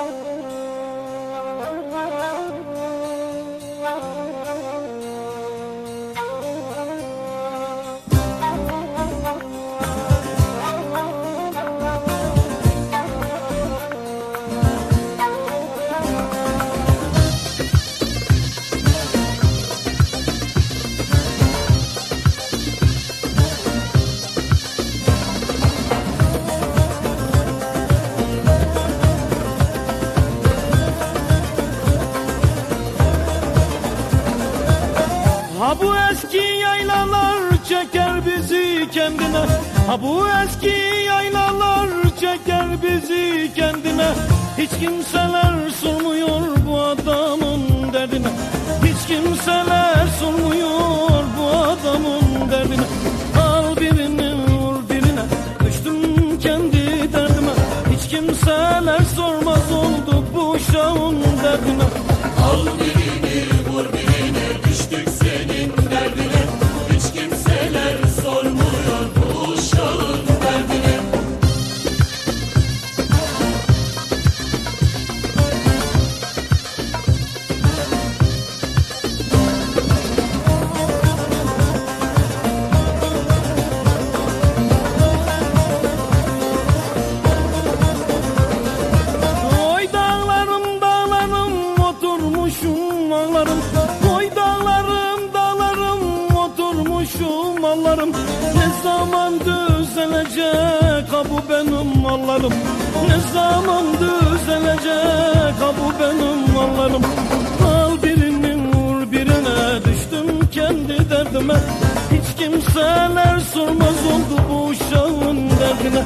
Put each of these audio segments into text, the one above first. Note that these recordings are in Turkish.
감사합니다. Ha bu eski yaylalar çeker bizi kendine. Ha bu eski yaylalar çeker bizi kendine. Hiç kimseler sormuyor bu adamın derdine ağlarım Oy dağlarım dağlarım. Oturmuşum ağlarım. Ne zaman düzelecek? Ha bu benim mallarım Ne zaman düzelecek? Ha bu benim mallarım Al birini vur birine. Düştüm kendi derdime. Hiç kimseler sormaz oldu bu uşağın derdine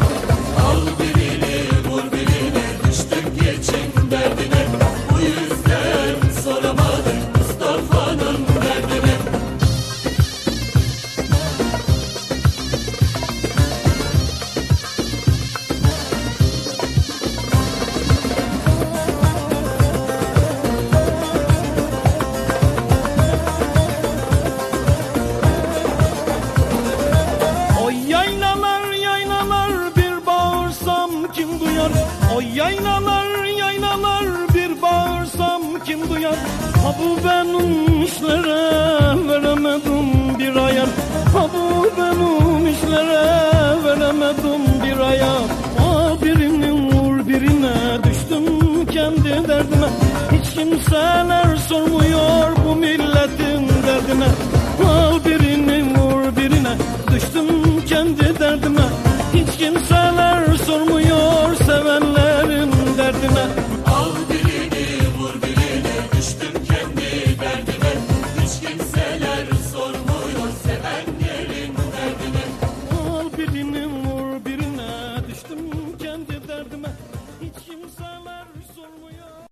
O yaylalar yaylalar bir bağırsam kim duyar? Ha bu ben umişlere veremedim bir ayar. Ha bu ben umişlere veremedim bir ayar. Ah birinin vur birine düştüm kendi derdime. Hiç kimseler sormuyor bu milletin derdine.